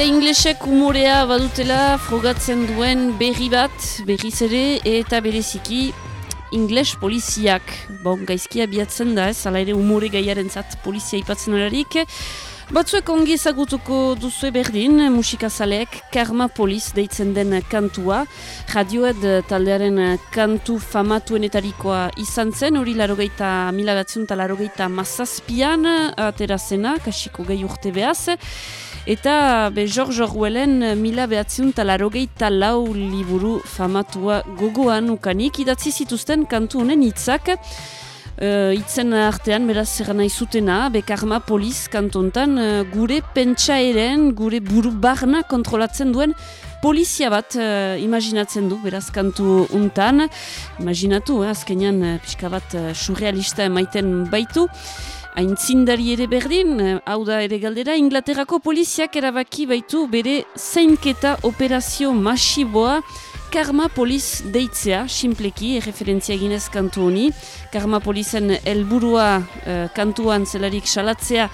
Eta inglesek umorea badutela frogatzen duen berri bat, berriz ere, eta bereziki ingles poliziak. Bon, gaizkia biatzen da ez, ala ere umore gaiaren zat polizia ipatzen erarik. Batzuek ongi ezagutuko duzue berdin, musikazaleek Karma Poliz deitzen den kantua. Radioed taldearen kantu famatuenetarikoa izan zen, hori larogeita, mila batzion eta larogeita mazazpian, aterazena, kasiko gehi urte behaz. Eta be George Orwellen mila behatziun talarogei talau liburu famatua gogoan ukanik idatzi zituzten kantu honen hitzak. Uh, artean, beraz, zer nahi zutena, bekarma poliz kantontan, uh, gure pentsaeren, gure buru barna kontrolatzen duen polizia bat uh, imaginatzen du, beraz, kantu untan. Imaginatu, eh, azkenean, uh, pixka bat uh, surrealista emaiten baitu. Aintzindari ere berdin, eh, hau da ere galdera, Inglaterrako poliziak erabaki baitu bere zeinketa operazio masiboa Karma Poliz deitzea, simpleki, referentzia ginez kantu honi. Karma Polizen helburua uh, kantuan zelarik salatzea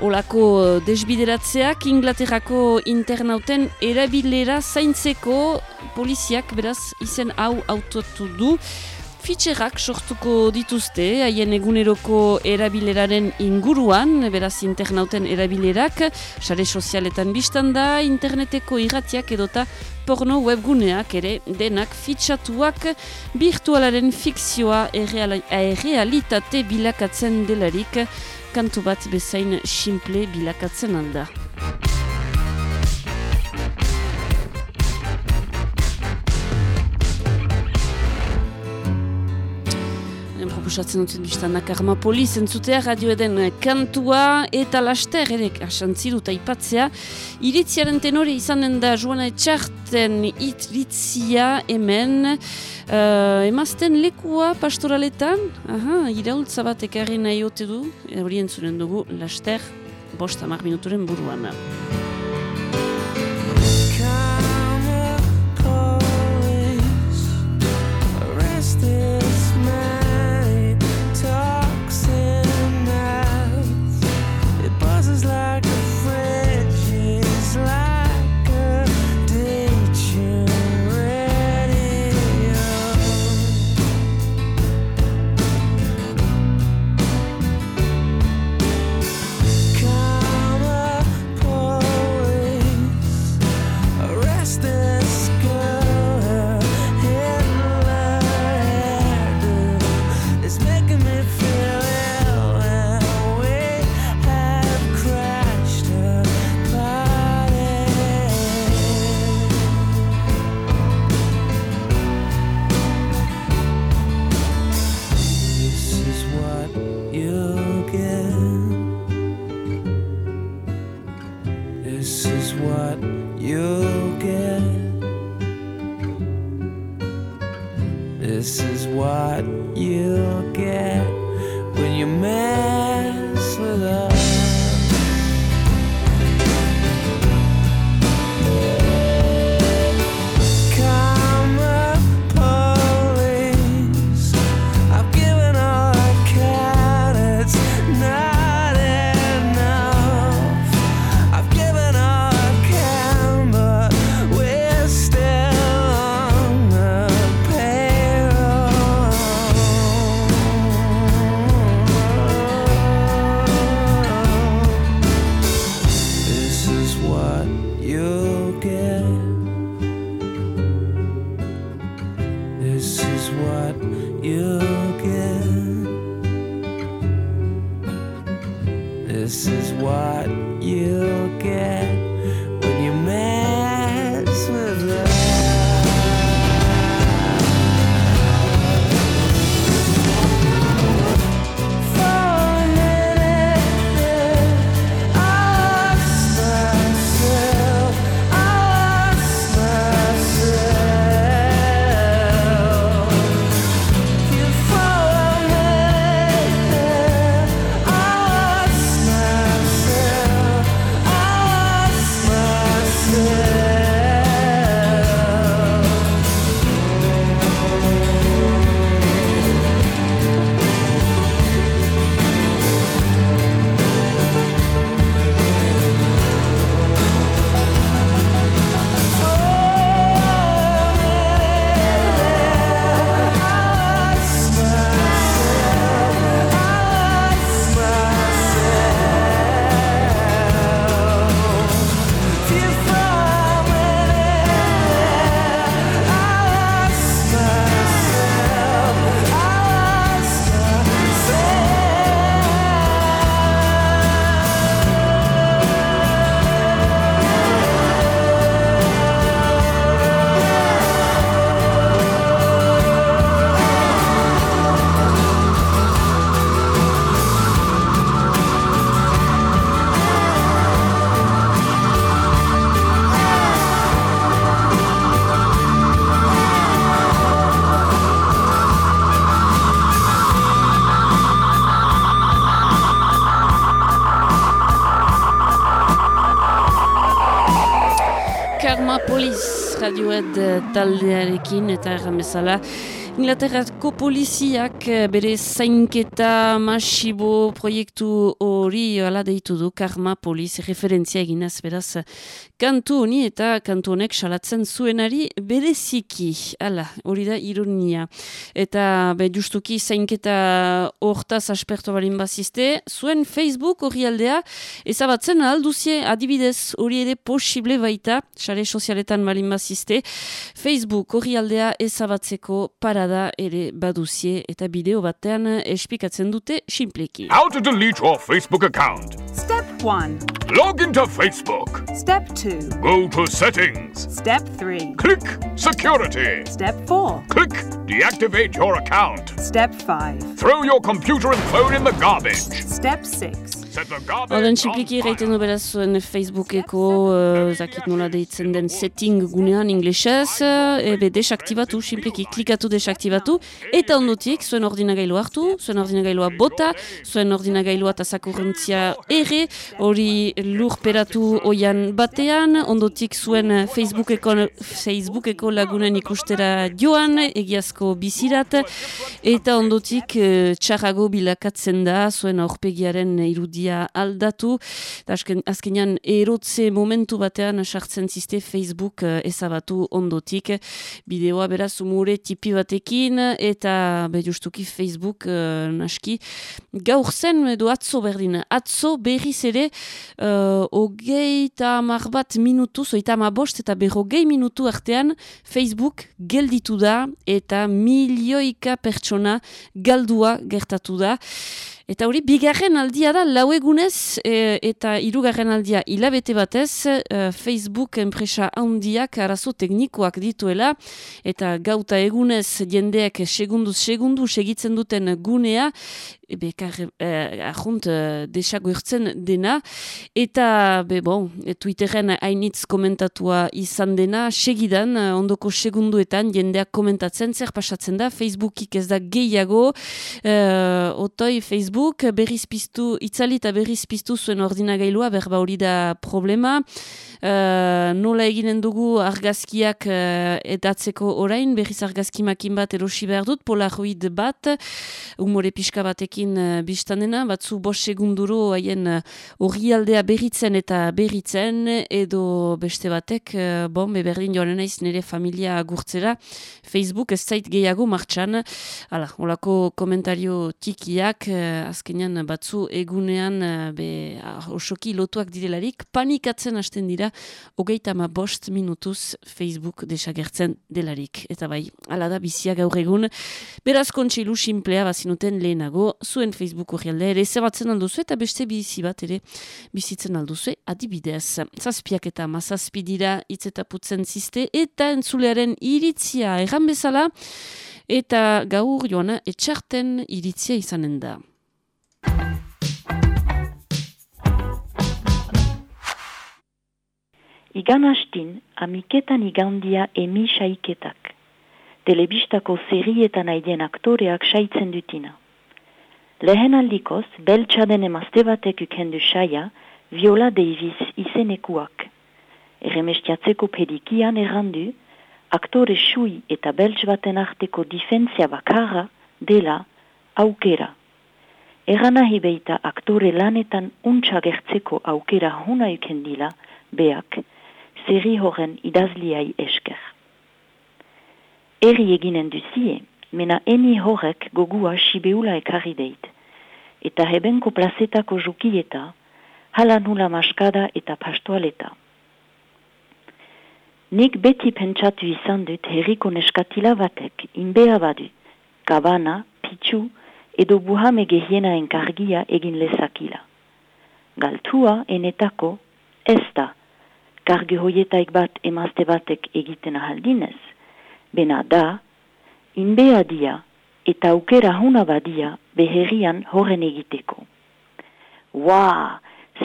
olako uh, desbideratzeak Inglaterrako internauten erabilera zaintzeko poliziak beraz izen hau autotu du fitxerrak sortuko dituzte, haien eguneroko erabileraren inguruan, beraz internauten erabilerak, sare sozialetan biztan da, interneteko irratiak edota porno webguneak ere denak fitxatuak virtualaren fikzioa errealitate bilakatzen delarik, kantu bat bezain simple bilakatzen alda. Proposatzen dut biztan nakarma poliz entzutea radio eden kantua eta laster ere asantziru eta ipatzea iritziaren tenore izanen da joana etxarten iritzia hemen. Uh, emazten lekua pastoraletan? Aha, iraultza bat ekarri nahi ote du. Hori entzunen dugu laster bost amar minuturen buruan taldearekin eta erran bezala Inglaterrako poliziak eh, bere zainketa masibo proiektu hori ala deitu du Karma Poliz referentzia eginaz beraz kantu honi eta kantu honek salatzen zuenari bereziki. Ala hori da ironia. Eta be justuki zainketa hortaz asperto balin bazizte zuen Facebook hori aldea ezabatzen alduzie adibidez hori ere posible baita sare sozialetan balin bazizte. Facebook hori aldea ezabatzeko para da ere baduzie eta bideo batean espikatzen dute simpleki. How to delete your Facebook account. Step 1. Log into Facebook. Step 2. Go to settings. Step 3. Click security. Step 4. Click deactivate your account. Step 5. Throw your computer and phone in the garbage. Step 6. Horren txipliki erraiten du beraz zuen Facebookeko uh, zakit nola deitzen den setting gunean inglesez, uh, ebe desaktibatu, simpliki klikatu desaktibatu, eta ondotik zuen ordinagailu hartu, zuen ordinagailua bota, zuen ordinagailua eta zakurrentzia ere, hori lurperatu oian batean, ondotik zuen Facebookeko, Facebookeko lagunen ikustera joan, egiazko bizirat, eta ondotik uh, txarrago bilakatzen da, zuen aurpegiaren irudia aldatu, eta azken, azkenean erotze momentu batean sartzen ziste Facebook eh, ezabatu ondotik, bideoa beraz umure tipi batekin, eta be justuki Facebook eh, naski. Gaur zen edo atzo berdin, atzo berriz ere uh, ogei eta amar bat minutu, zoita ama bost eta berrogei minutu artean Facebook gelditu da eta milioika pertsona galdua gertatu da. Eta hori, bigarren aldia da, lau egunez e, eta hirugarren aldia hilabete batez, e, Facebook enpresa handiak arazo teknikoak dituela, eta gauta egunez jendeak segunduz segundu segitzen duten gunea, ebe, kar, e, ahunt, e, desagoertzen dena, eta, be, bon, Twitteren hainitz komentatua izan dena, segidan, e, ondoko segunduetan jendeak komentatzen, zer pasatzen da, Facebookik ez da gehiago, e, otoi Facebook, berriz piztu, itzali eta berriz piztu zuen ordinagailua, berba hori da problema. Uh, nola eginen dugu argazkiak uh, edatzeko orain, berriz argazkimakin bat erosi behar dut, polaroid bat, umore pixka batekin uh, biztanena, batzu bos segunduro haien hori uh, aldea berritzen eta berritzen, edo beste batek, uh, bon, beberdin joan naiz nire familia gurtzera, Facebook ez zait gehiago martxan, hala, holako komentario tikiak, uh, azkenean batzu egunean uh, be, uh, osoki lotuak direlarik, panikatzen hasten dira, hogeita ama bost minutuz Facebook desagertzen delarik. Eta bai, ala da bizia gaur egun, beraz kontseilu simplea bazinuten lehenago, zuen Facebook hori alde ere zebatzen alduzu eta beste bizi bat ere bizitzen alduzu adibidez. Zazpiak eta mazazpi dira itzetaputzen ziste eta entzulearen iritzia erran bezala eta gaur joana etxarten iritzia izanen da. Igan hastin, amiketan igandia emi saiketak. Telebistako zerrietan aidien aktoreak saitzen dutina. Lehen aldikoz, beltsaden emazte batek ukendu saia, Viola Davis izenekuak. Erremestiatzeko pedikian errandu, aktore sui eta belts baten arteko difentzia bakarra dela aukera. Erana hibeita aktore lanetan untsa gertzeko aukera huna ukendila, beak, zerri horren idazliai esker. Eri eginen duzie, mena eni horrek gogua sibeula ekarri deit, eta hebenko plazetako jukieta, hala nula maskada eta pastoaleta. Nik beti pentsatu izan dut herriko neskatila batek, inbea badu, kabana, pitsu, edo buhame gehiena enkargia egin lezakila. Galtua enetako, ez da, kargi hoietaik bat emazte batek egiten ahaldinez, bena da, inbea dia eta aukera huna badia beherrian horren egiteko. Waa,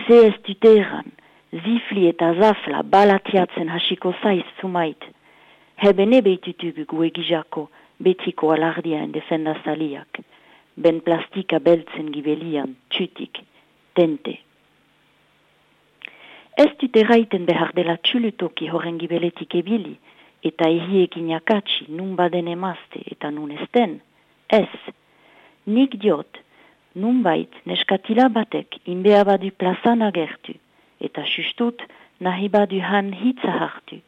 ze ez duteran, zifli eta zafla balatiatzen hasiko zaiz zumait, hebene behitutugu gu egizako betiko alardian defendazaliak, ben plastika beltzen gibelian, txutik, tente. Ez dut erraiten behar dela txulutoki horren gibeletik ebili, eta ehiekin jakatsi nun baden emazte eta nun ez den. Ez, nik diot, nun bait neskatila batek inbea badu plazan agertu, eta sustut nahi badu han hitza hartu,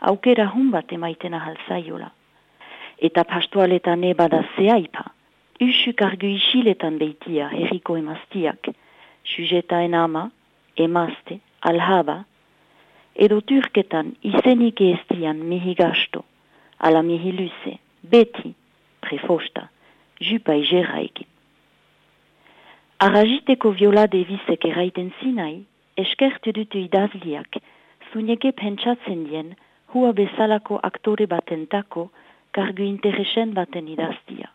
aukera hun bat emaiten ahal zaiola. Eta pastualetan ebada zeaipa, usuk argu isiletan beitia herriko emaztiak, sujetaen ama, emazte, alhaba, edo turketan izenik estian mihi gasto, ala mihi luze, beti, prefosta, jupai gerraikin. Aragiteko viola devisek eraiten zinai, eskertu dutu idazliak, zuneke pentsatzen dien, hua bezalako aktore baten tako, kargu interesen baten idaztia.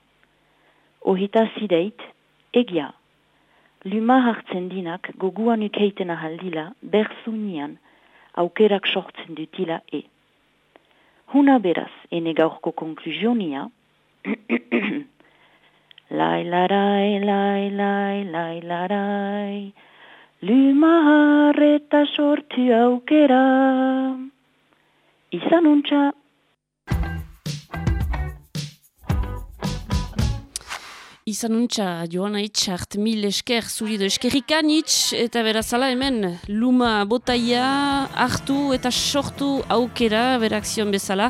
Ohita zideit, egia, luma hartzen dinak goguan ukeiten ahaldila, berzunian, aukerak sortzen dutila e. Huna beraz, ene gaurko konkluzionia, lai larai, lai lai, lai larai, luma harreta sortu aukera. Izan untxa, Izan untxa, joan itxart, mil esker, zurido eskerrikan itx, eta berazala hemen, luma botaia, hartu eta sortu aukera, berakzion bezala.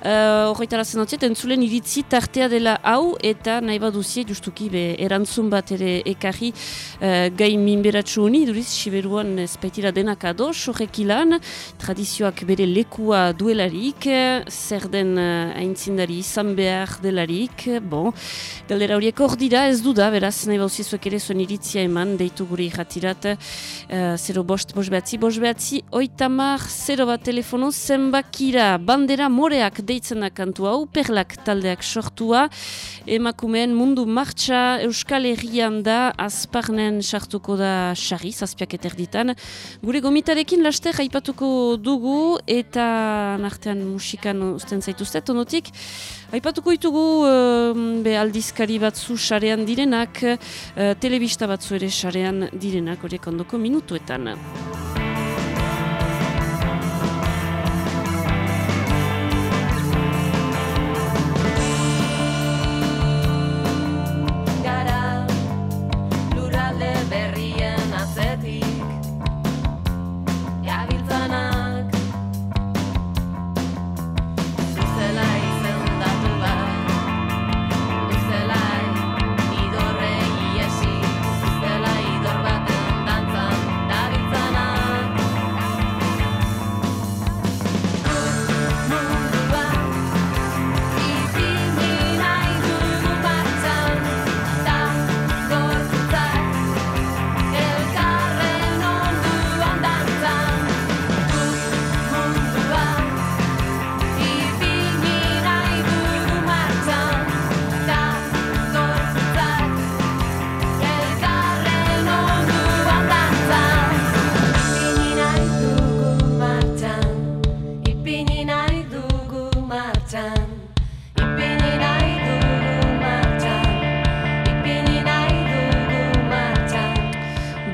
Uh, Horretara zen hotziet, entzulen iritzi tartea dela hau, eta nahi baduzie, justuki, be, erantzun bat ere ekarri uh, gai minberatxu honi, duriz, siberuan espaitira denak ados, horrek ilan, tradizioak bere lekua duelarik, zer den uh, aintzindari izan behar delarik, bon, galdera horiek hor dira, ez du da, beraz, nahi bauzie zuek ere zuen iritzia eman, deitu gure irratirat, uh, zero bost, bost behatzi, bost behatzi, oitamar, zero bat telefono, zenbakira, bandera moreak deitzen da kantu hau, perlak taldeak sortua, emakumeen mundu martxa Euskal Herrian da, azparnen sartuko da xarri, zazpiak eterditan. Gure gomitarekin laster aipatuko dugu, eta nartean musikan usten zaituztet, onotik, Aipatuko ditugu be aldizkari batzu sarean direnak, uh, telebista batzu ere sarean direnak, horiek ondoko minutuetan.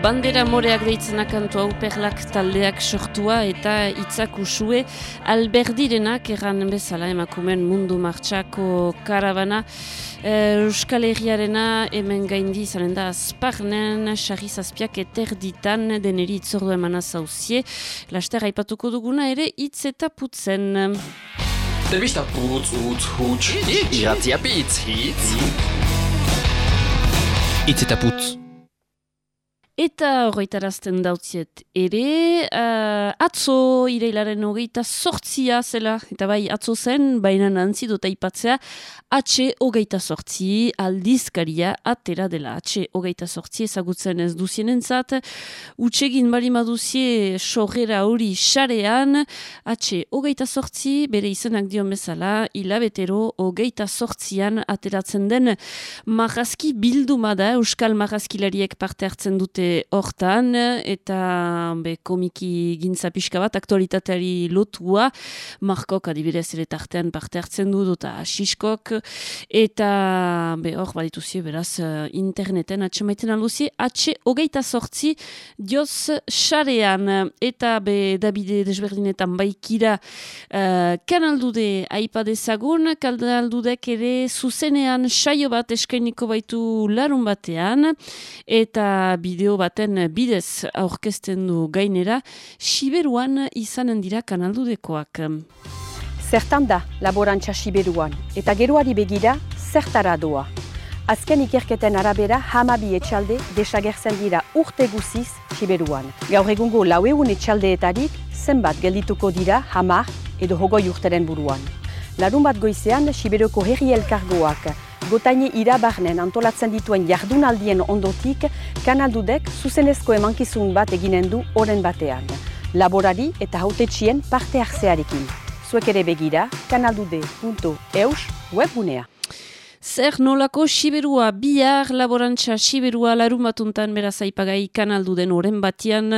Bandera moreak deitzena kantu hau perlak taldeak sortua eta itzak usue alberdirenak erran bezala emakumen mundu martxako karabana eh, Euskal Herriarena hemen gaindi izanen da azparnen, sarri zazpiak eterditan deneri itzordu emana zauzie. Laster aipatuko duguna ere hitz eta putzen. Telebista putz, utz, huts, irratia pitz, hitz. Itz eta putz. Eta horretarazten dautziet ere, uh, atzo ireilaren hogeita sortzia zela, eta bai atzo zen, baina nantzi dut aipatzea, atxe hogeita sortzi aldizkaria atera dela. Atxe hogeita sortzi ezagutzen ez duzienentzat, utsegin bali maduzie sorrera hori xarean, atxe hogeita sortzi, bere izenak dion bezala, hilabetero hogeita sortzian ateratzen den marrazki bilduma da, Euskal marrazkilariek parte hartzen dute hortan, eta be, komiki gintza pixka bat, aktualitateari lotua, Markok adibidez ere tartean parte hartzen du, eta Siskok, eta be, hor badituzie beraz interneten atxemaiten alduzie, atxe hogeita sortzi dioz xarean, eta be Davide desberdinetan baikira uh, kanaldude aipa dezagun, kanaldudek ere zuzenean saio bat eskainiko baitu larun batean, eta bideo baten bidez aurkezten du gainera, Siberuan izanen dira kanaldudekoak. Zertan da laborantza Siberuan, eta geroari begira zertara doa. Azken ikerketen arabera hamabi etxalde desagertzen dira urte guziz Siberuan. Gaur egungo laueun etxaldeetarik zenbat geldituko dira hamar edo hogoi urteren buruan. Larun bat goizean, Siberuko herri elkargoak gotaini irabarnen antolatzen dituen jardunaldien ondotik, kanaldudek zuzenezko emankizun bat eginen du oren batean. Laborari eta hautetxien parte hartzearekin. Zuek ere begira, kanaldude.eus webgunea. Zer nolako Siberua bihar laborantza Siberua larun batuntan beraz aipagai kanaldu den oren batian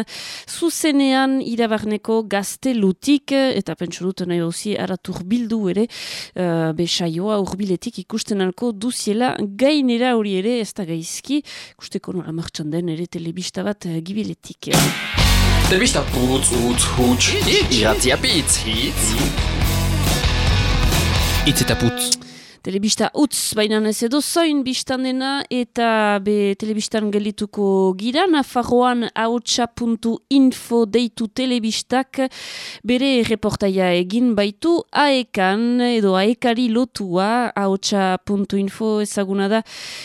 zuzenean irabarneko gaztelutik eta pentsu dut nahi hauzi aratur bildu ere uh, besaioa urbiletik ikusten alko duziela gainera hori ere ez da gaizki ikusteko nola martxan den ere telebista bat uh, gibiletik. Telebista putz, utz, huts, iratzia bitz, hitz. Itz eta putz. Telebista utz, baina ez edo zoin biztan dena eta be telebistan gelituko gira, Nafarroan hautsa.info deitu telebistak bere reportaia egin baitu aekan edo aekari lotua hautsa.info ezaguna da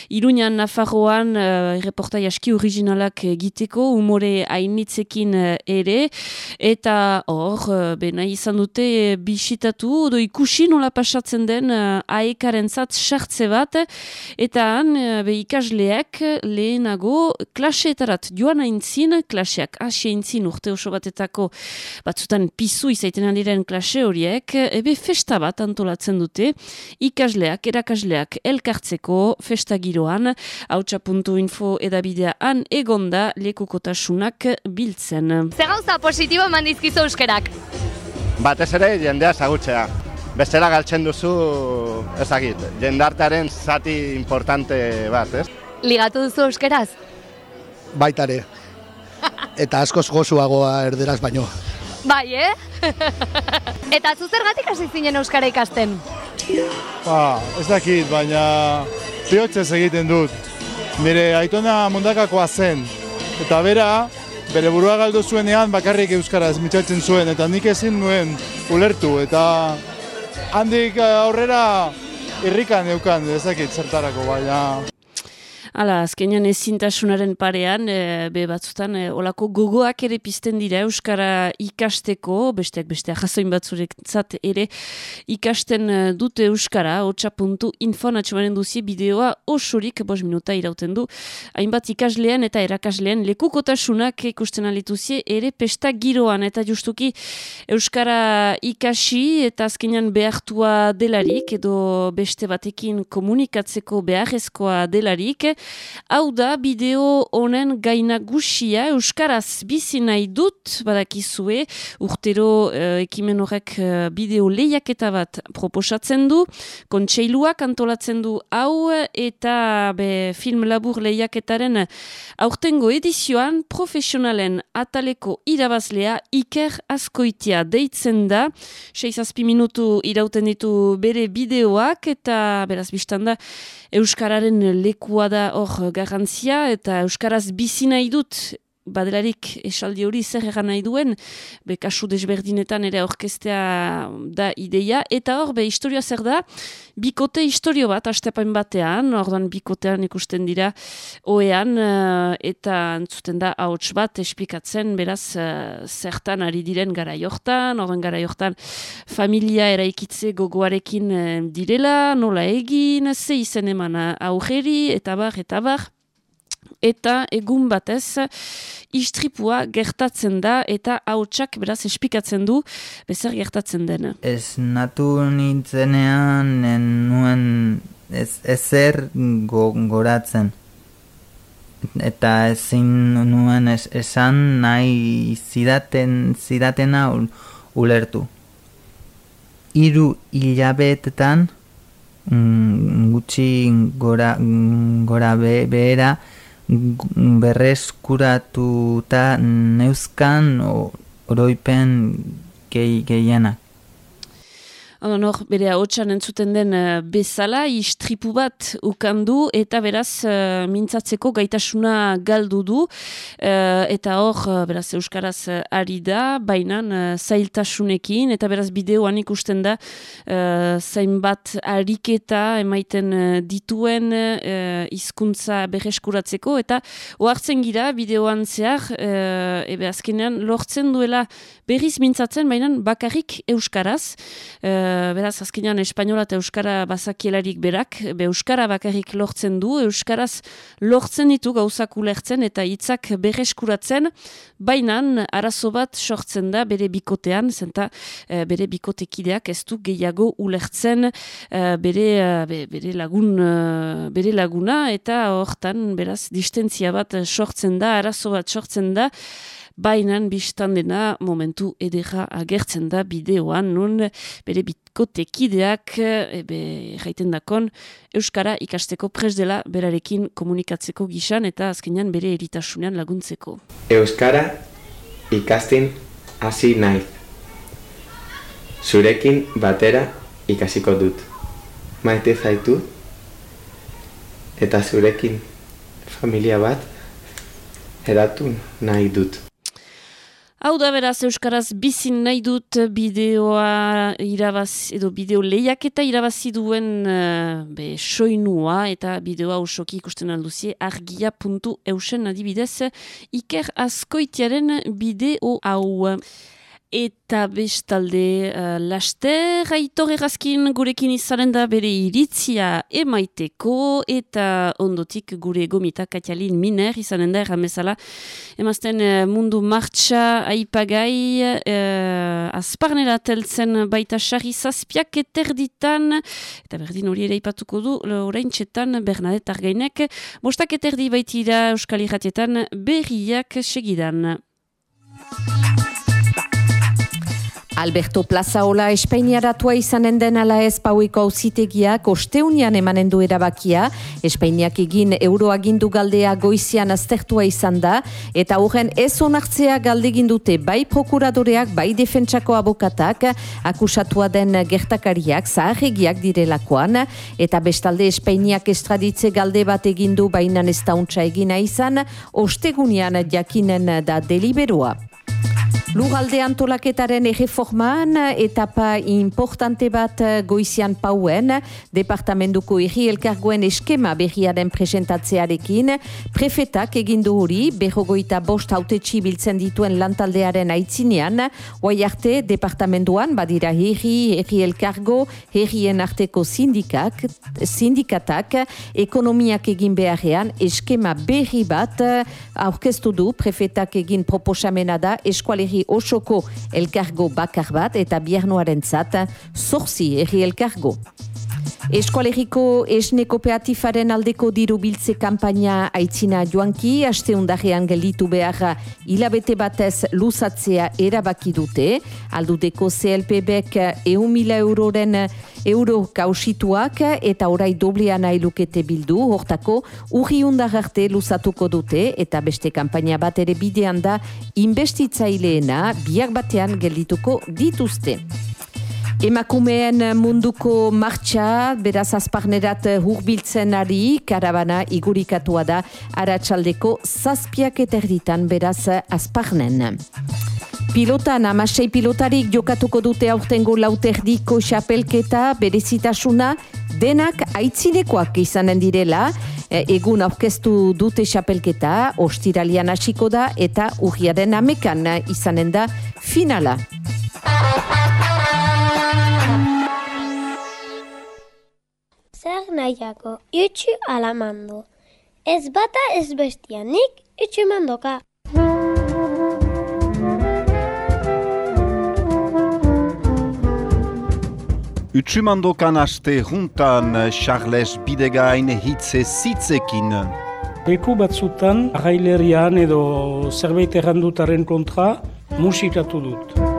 Iruñan Nafarroan uh, reportaia aski originalak egiteko, umore hainitzekin uh, ere eta hor, uh, be nahi izan dute bisitatu, edo ikusi nola pasatzen den uh, zat sartze bat, eta han eh, be ikasleak lehenago klaseetarat joan aintzin, klaseak hasi aintzin urte oso batetako batzutan pizu izaiten aliren klase horiek, ebe festa bat antolatzen dute, ikasleak, erakasleak elkartzeko festa giroan, hautsa.info edabidea han egonda lekukotasunak biltzen. Zer gauza positibo eman dizkizu euskerak? Batez ere jendea zagutzea. Bestela galtzen duzu, ezagit, jendartearen zati importante bat, ez? Ligatu duzu euskeraz? baitare. Eta askoz gozuagoa erderaz baino. Bai, eh? Eta zu zergatik hasi zinen euskara ikasten? Ba, ez dakit, baina bihotzez egiten dut. Nire aitona mundakakoa zen. Eta bera, bere burua galdu zuenean bakarrik euskaraz mitxatzen zuen. Eta nik ezin nuen ulertu. Eta handik eh, aurrera irrikan neukan, ez dakit zertarako, baina... Hala, azkenean ezintasunaren parean, e, be batzutan, e, olako gogoak ere pizten dira Euskara ikasteko, besteak besteak jasoin batzurek zat ere ikasten e, dute Euskara, hotxa.info natxumaren duzi bideoa osorik, bos minuta irauten du, hainbat ikaslean eta erakaslean lekukotasunak ikusten alituzie ere pesta giroan, eta justuki Euskara ikasi eta azkenean behartua delarik, edo beste batekin komunikatzeko beharrezkoa delarik, Hau da, bideo honen gainagusia Euskaraz bizi nahi dut, badakizue, urtero uh, ekimen horrek uh, bideo lehiaketa bat proposatzen du, kontseiluak antolatzen du hau, eta be, film labur lehiaketaren aurtengo edizioan profesionalen ataleko irabazlea Iker Askoitia deitzen da, 6 minutu irauten ditu bere bideoak, eta beraz biztan da, Euskararen lekua da hor garrantzia eta Euskaraz bizi nahi dut badelarik esaldi hori zer egan nahi duen, be kasu desberdinetan ere orkestea da ideia, eta hor, be historioa zer da, bikote historio bat, astepain batean, orduan bikotean ikusten dira oean, eta entzuten da ahots bat esplikatzen, beraz, zertan ari diren gara jortan, orduan gara jortan familia eraikitze gogoarekin direla, nola egin, ze izen eman aurreri, eta bar, eta bar, eta egun batez istripua gertatzen da eta hautsak beraz espikatzen du bezer gertatzen den. Ez natu nintzenean nuen ez, ezer go, goratzen. eta ezin nuen es, esan nahi zidaten, zidatena ul- ulertu. Hiru hilabetetan mm, gutxi gora, gora be, behera berreskuratuta neuzkan oroipen gehi, gehienak. Hau hor, bere haotxan entzuten den eh, bezala, istripu bat ukandu eta beraz eh, mintzatzeko gaitasuna galdu du. Eh, eta hor, beraz Euskaraz ari da, bainan eh, zailtasunekin eta beraz bideoan ikusten da zainbat ariketa emaiten dituen hizkuntza berreskuratzeko. Eta ohartzen gira bideoan zehar, eh, ebe azkenean lortzen duela berriz mintzatzen, baina bakarrik Euskaraz, eh, beraz azkenean espainola eta euskara bazakielarik berak, be euskara bakarrik lortzen du, euskaraz lortzen ditu gauzak ulertzen eta hitzak berreskuratzen, bainan arazo bat sortzen da bere bikotean, zenta eh, bere bikotekideak ez du gehiago ulertzen eh, bere, eh, be- bere lagun bere laguna eta hortan beraz distentzia bat sortzen da, arazo bat sortzen da, Bainan biztan dena momentu edera agertzen da bideoan nun bere bikotekideak ebe jaiten dakon Euskara ikasteko pres dela berarekin komunikatzeko gisan eta azkenean bere eritasunean laguntzeko. Euskara ikasten hasi naiz. Zurekin batera ikasiko dut. Maite zaitu eta zurekin familia bat eratu nahi dut. Hau da beraz Euskaraz bizin nahi dut bideoa irabaz, edo bideo lehiaketa irabazi duen uh, be, soinua eta bideoa osoki ikusten alduzie argia.eusen adibidez Iker Azkoitiaren bideo hau. Eta bestalde uh, laster, aitor errazkin gurekin izanen da bere iritzia emaiteko eta ondotik gure gomita katialin miner izanen da erramezala. Emazten eh, mundu martxa aipagai uh, azparnera teltzen baita sarri zazpiak eterditan eta berdin hori ere ipatuko du orain txetan Bernadette Argainek bostak eterdi baitira Euskal Iratietan berriak segidan. Alberto Plazaola Espainiaratua izanen den ala ez pauiko auzitegiak osteunian emanen du erabakia, Espainiak egin euroagindu galdea goizian aztertua izan da, eta horren ez onartzea galdegin dute bai prokuradoreak, bai defentsako abokatak, akusatua den gertakariak, zaharregiak direlakoan, eta bestalde Espainiak estraditze galde bat egin du bainan ez dauntza egina izan, ostegunian jakinen da deliberoa. Lugalde antolaketaren erreforman etapa importante bat goizian pauen, departamentuko erri elkargoen eskema berriaren presentatzearekin, prefetak egindu hori, berrogoita bost hautetxi biltzen dituen lantaldearen aitzinean, oai arte departamentuan badira herri, herri elkargo, herrien arteko sindikak, sindikatak, ekonomiak egin beharrean, eskema berri bat aurkeztu du, prefetak egin proposamena da, eskualerri osoko elkargo bakar bat eta biernoaren zat, zorzi erri elkargo. Eskualeriko esne kooperatifaren aldeko diru biltze kampaina aitzina joanki, aste undarrean gelditu behar hilabete batez luzatzea erabaki dute, aldudeko CLP-bek eun euroren euro kausituak eta orai doblea nahi lukete bildu, hortako urri arte luzatuko dute eta beste kampaina bat ere bidean da investitzaileena biak batean geldituko dituzte. Emakumeen munduko martxa, beraz azparnerat hurbiltzen ari, karabana igurikatua da, aratsaldeko zazpiak eterditan beraz azparnen. Pilotan, amasei pilotarik jokatuko dute aurtengo lauterdiko xapelketa, berezitasuna, denak aitzinekoak izanen direla, e, egun aurkeztu dute xapelketa, ostiralian hasiko da, eta urriaren amekan izanen da finala. Zer nahiako, itxu alamando. Ez bata ez bestia, nik itxu mandoka. Utsumandokan aste juntan Charles Bidegain hitze zitzekin. Leku batzutan, arrailerian edo zerbait errandutaren kontra, musikatu dut.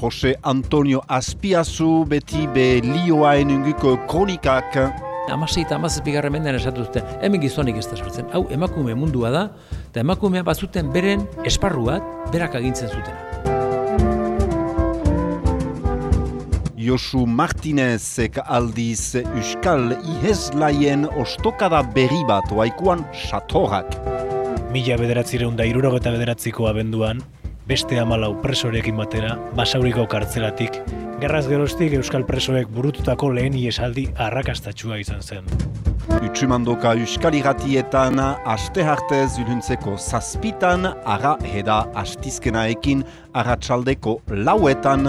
Jose Antonio Azpiazu beti be lioaen inguko kronikak. Amasei eta amazaz bigarren mendean esatu zuten, hemen gizonik ez da sortzen. Hau, emakume mundua da, eta emakumea bazuten beren esparru bat, berak agintzen zutena. Josu Martinezek aldiz Euskal Iheslaien ostokada berri bat oaikuan satorrak. Mila bederatzireun da irurogeta bederatziko abenduan, beste amalau presorekin batera, basauriko kartzelatik, gerraz geroztik Euskal presoek burututako lehen iesaldi arrakastatxua izan zen. Utsumandoka Euskal Iratietan aste hartez iluntzeko zazpitan, ara heda astizkenaekin arratsaldeko lauetan.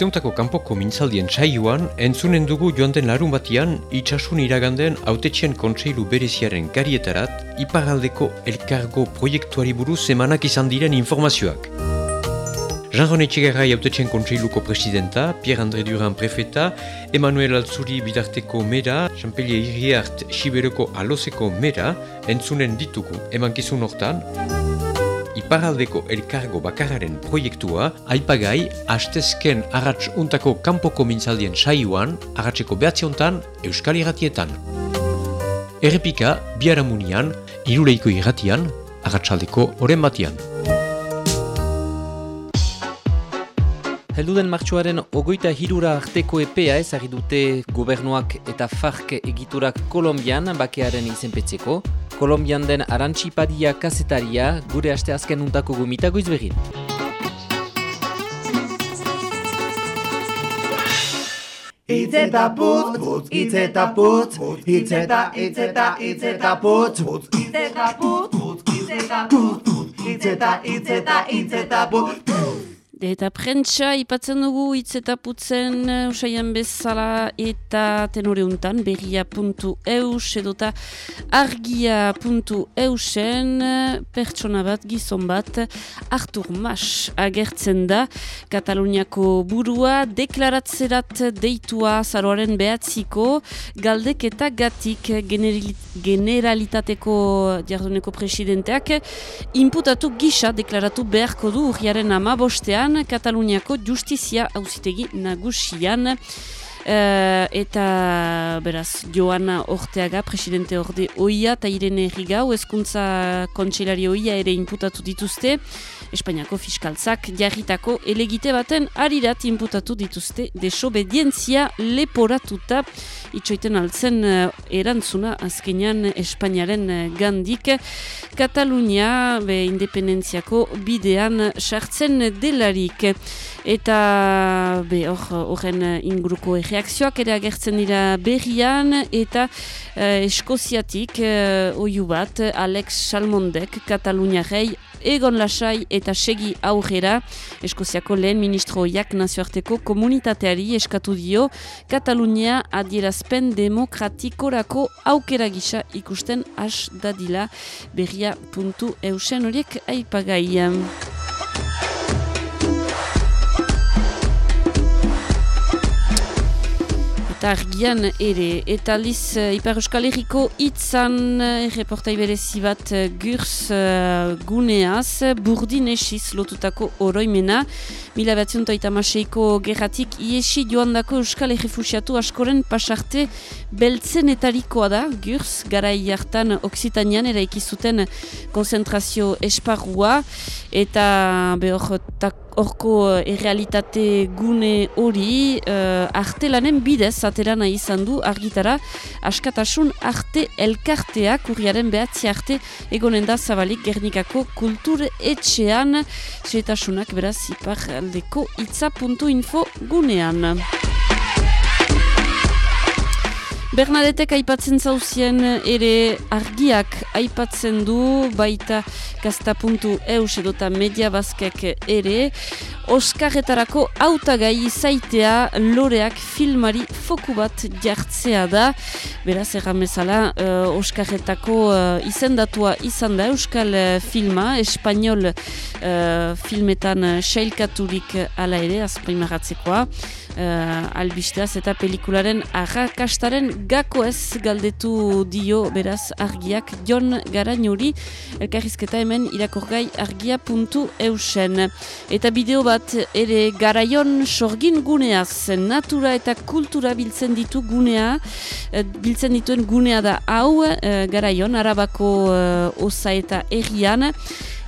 Asteuntako kanpoko mintzaldien saioan, entzunen dugu joan den larun batian, itxasun iraganden autetxien kontseilu bereziaren garietarat, ipagaldeko elkargo proiektuari buruz emanak izan diren informazioak. Jean-René Txegarrai autetxien kontseiluko presidenta, Pierre-André Duran prefeta, Emmanuel Altzuri bidarteko mera, Jean-Pellier Iriart Siberoko alozeko mera, entzunen ditugu emankizun hortan, Iparaldeko elkargo bakararen proiektua, aipagai, hastezken arratz untako kanpoko mintzaldien saioan, arratzeko behatzi hontan, Euskal Irratietan. Errepika, biharamunian, iruleiko irratian, arratsaldeko oren batian. Helduden martxoaren ogoita hirura arteko epea ezagri dute gobernuak eta FARC egiturak Kolombian bakearen izenpetzeko. Kolombian den Arantxipadia kazetaria gure aste azken untako gomitago izbegin. Itz eta putz, itz eta putz, itz eta, itz eta, itz eta putz, itz eta putz, itz eta putz, itz eta, itz eta, itz eta putz, Eta prentsa ipatzen dugu hitz eta putzen uh, usaian bezala eta tenore untan berria.eus edota argia.eusen pertsona bat, gizon bat Artur Mas agertzen da Kataluniako burua deklaratzerat deitua zaroaren behatziko galdek eta gatik generalitateko jarduneko presidenteak imputatu gisa deklaratu beharko du urriaren ama bostean Kataluniako justizia auzitegi nagusian. Uh, eta beraz Joana Orteaga, presidente orde oia eta Irene Rigau, ezkuntza kontseilari oia ere inputatu dituzte Espainiako fiskaltzak jarritako elegite baten arirat inputatu dituzte desobedientzia leporatuta. Itxoiten altzen uh, erantzuna azkenean Espainiaren uh, gandik. Katalunia be, independentziako bidean sartzen delarik. Eta be horren inguruko reakzioak ere agertzen dira berrian. Eta uh, eskoziatik uh, oiu bat Alex Salmondek Kataluniarei egon lasai eta segi aurrera Eskoziako lehen ministroiak nazioarteko komunitateari eskatu dio Katalunia adierazpen demokratikorako aukera gisa ikusten has dadila berria puntu eusen horiek aipagaian. Eta argian ere, eta liz uh, Ipar Euskal Herriko itzan uh, reportai berezi bat uh, gurs uh, guneaz, burdin esiz lotutako oroimena, mila batzion eta maseiko gerratik iesi joan dako Euskal Herrifusiatu askoren pasarte beltzenetarikoa da, gurs, garai hartan Oksitanian eraikizuten konzentrazio esparrua, eta behor, Horko errealitate gune hori uh, artelanen bidez atera nahi izan du argitara askatasun arte elkarteak urriaren behatzi arte egonen da zabalik Gernikako kultur etxean setasunak beraz ipar aldeko itza.info gunean. Bernadettek aipatzen zauzien ere argiak aipatzen du baita gazta.eus edota media ere. Oskarretarako hautagai zaitea loreak filmari foku bat jartzea da. Beraz, erran bezala, uh, Oskarretako uh, izendatua izan da Euskal uh, filma, espanol uh, filmetan uh, sailkaturik ala ere, azpaimaratzekoa uh, albisteaz eta pelikularen arrakastaren gako ez galdetu dio beraz argiak Jon Garainuri elkarrizketa hemen irakorgai argia.eusen eta bideo bat ere garaion sorgin guneaz natura eta kultura biltzen ditu gunea uh, biltzen dituen gunea da hau uh, garaion arabako uh, osa eta errian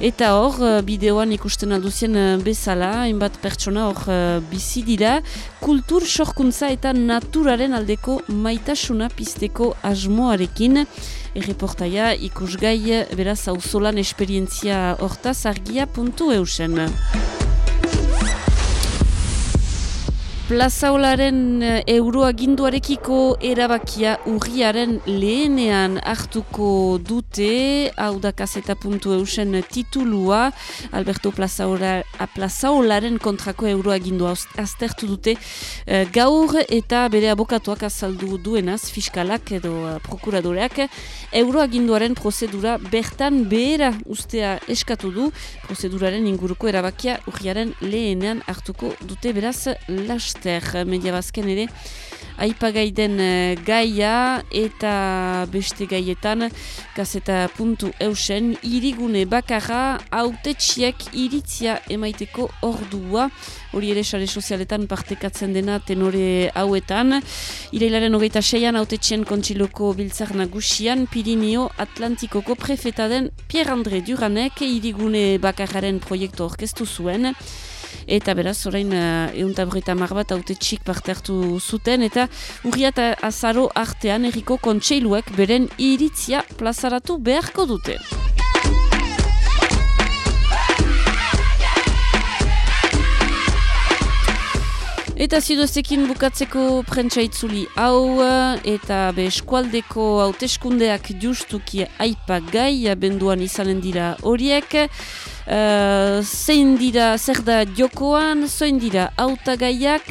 Eta hor, bideoan ikusten alduzien bezala, hainbat pertsona hor bizi dira, kultur sorkuntza eta naturaren aldeko maitasuna pizteko asmoarekin. Erreportaia ikusgai beraz auzolan esperientzia hortaz argia puntu eusen. Plazaolaren euroaginduarekiko erabakia urriaren lehenean hartuko dute, hau da eusen titulua, Alberto Plazaola, Plazaolaren kontrako euroagindua aztertu dute. Uh, gaur eta bere abokatuak azaldu duenaz, fiskalak edo uh, prokuradoreak, euroaginduaren prozedura bertan behera ustea eskatu du, prozeduraren inguruko erabakia urriaren lehenean hartuko dute. Beraz laste laster media bazken ere aipagai uh, gaia eta beste gaietan gazeta puntu eusen irigune bakarra autetxiek iritzia emaiteko ordua. Hori ere sare sozialetan partekatzen dena tenore hauetan. Irailaren hogeita seian autetxien kontxiloko biltzar nagusian Pirineo Atlantikoko prefeta den Pierre-André Duranek irigune bakarraren proiektu orkestu zuen eta beraz, orain uh, egun taburita bat haute txik parte hartu zuten, eta urria eta azaro artean erriko kontseiluek beren iritzia plazaratu beharko dute. Eta zidozekin bukatzeko prentsa itzuli hau eta be eskualdeko hauteskundeak justuki aipa gai abenduan izanen dira horiek. Uh, zein dira, zer da jokoan, zein dira autagaiak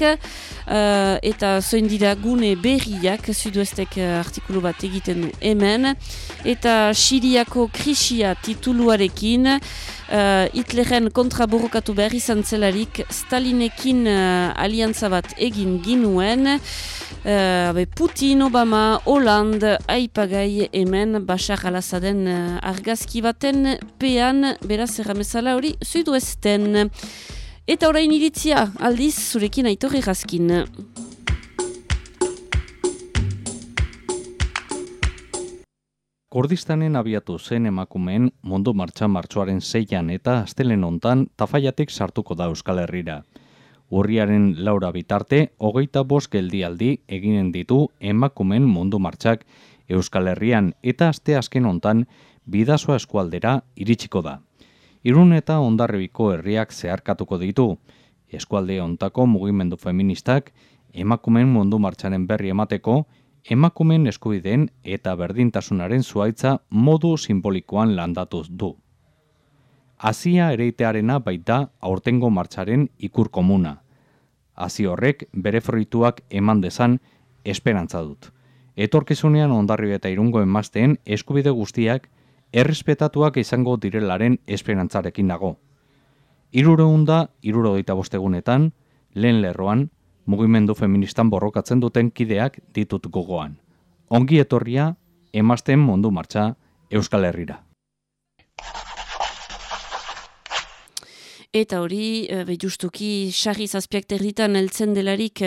uh, eta zein dira gune berriak, zuduestek uh, artikulu bat egiten du hemen. Eta Siriako krisia tituluarekin, uh, Hitleren kontra borrokatu behar izan zelarik, Stalinekin uh, aliantza bat egin ginuen, Uh, Putin, Obama, Hollande, aipagai hemen Bashar al-Assaden argazki baten pean, beraz erramezala hori, zuidu ezten. Eta orain iritzia, aldiz, zurekin aitorri gazkin. Kurdistanen abiatu zen emakumeen mundu martxa martxoaren zeian eta astelen hontan tafaiatik sartuko da Euskal Herrira. Urriaren laura bitarte, hogeita bost geldialdi eginen ditu emakumen mundu martxak Euskal Herrian eta aste azken hontan bidazoa eskualdera iritsiko da. Irun eta ondarribiko herriak zeharkatuko ditu. Eskualde hontako mugimendu feministak emakumen mundu martxaren berri emateko, emakumen eskubideen eta berdintasunaren zuaitza modu simbolikoan landatu du. Azia ereitearena baita aurtengo martxaren ikur komuna. Hazi horrek bere fruituak eman dezan esperantza dut. Etorkizunean ondarri eta irungo emazteen eskubide guztiak errespetatuak izango direlaren esperantzarekin dago. Iruro hunda, iruro dita bostegunetan, lehen lerroan, mugimendu feministan borrokatzen duten kideak ditut gogoan. Ongi etorria, emazten mundu martxa Euskal Herrira. Eta hori, e, justuki, sarri zazpiak terditan eltzen delarik,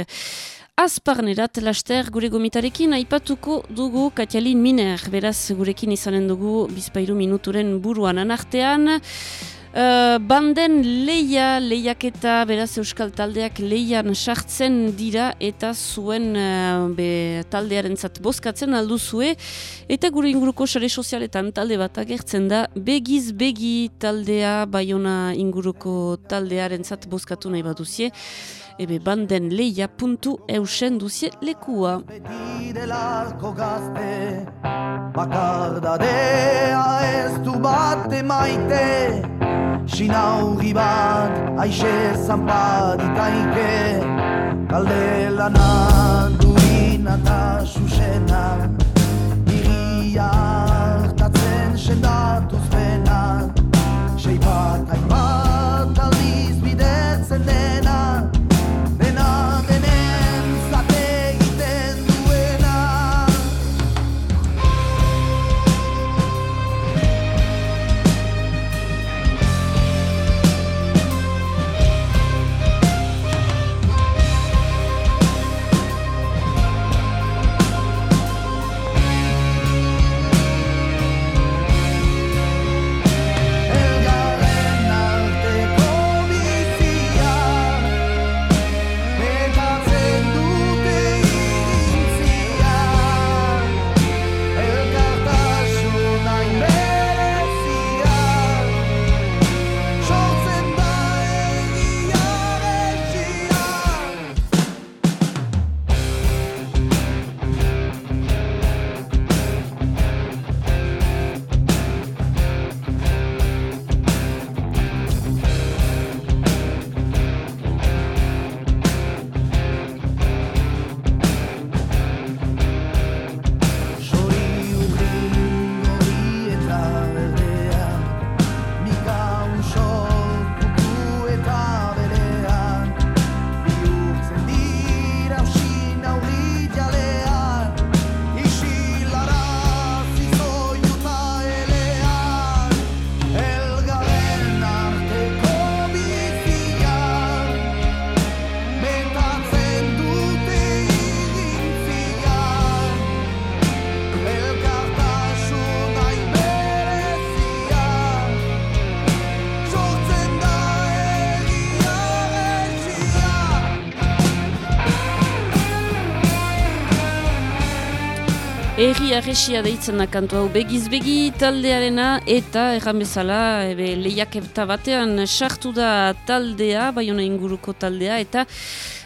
Azparnerat laster gure gomitarekin aipatuko dugu Katialin Miner, beraz gurekin izanen dugu bizpairu minuturen buruan. Anartean. Uh, banden leia, leiak eta beraz euskal taldeak leian sartzen dira eta zuen uh, be, taldearen zat bozkatzen alduzue. Eta gure inguruko sare sozialetan talde bat agertzen da. Begiz begi taldea baiona inguruko taldearen zat bozkatu nahi baduzie ebe banden leia puntu eusen duzie lekua. Bakardadea ez du bat maite Sinaugi bat, aixe zanpadikaike Kaldelana, duina eta susena Iria hartatzen sendatuz bena Sei bat, hainbat aldiz bidetzen Dena arresia deitzen da kantu hau. Begiz begi taldearena eta erran bezala ebe, lehiak eta batean sartu da taldea, baiona inguruko taldea eta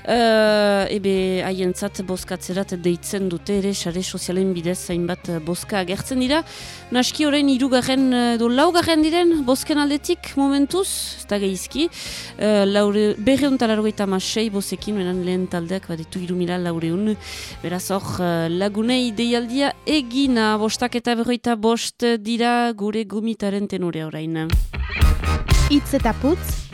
uh, ebe haientzat bozkatzerat deitzen dute ere sare sozialen bidez hainbat bozka agertzen dira. Naski orain irugarren edo laugarren diren bozken aldetik momentuz, ez da geizki, uh, laure, berreun talarrogeita masei bozekin, beran lehen taldeak baditu irumila laureun, beraz hor uh, lagunei deialdia egina bostak eta berroita bost dira gure gomitaren tenore orain. Itz eta putz,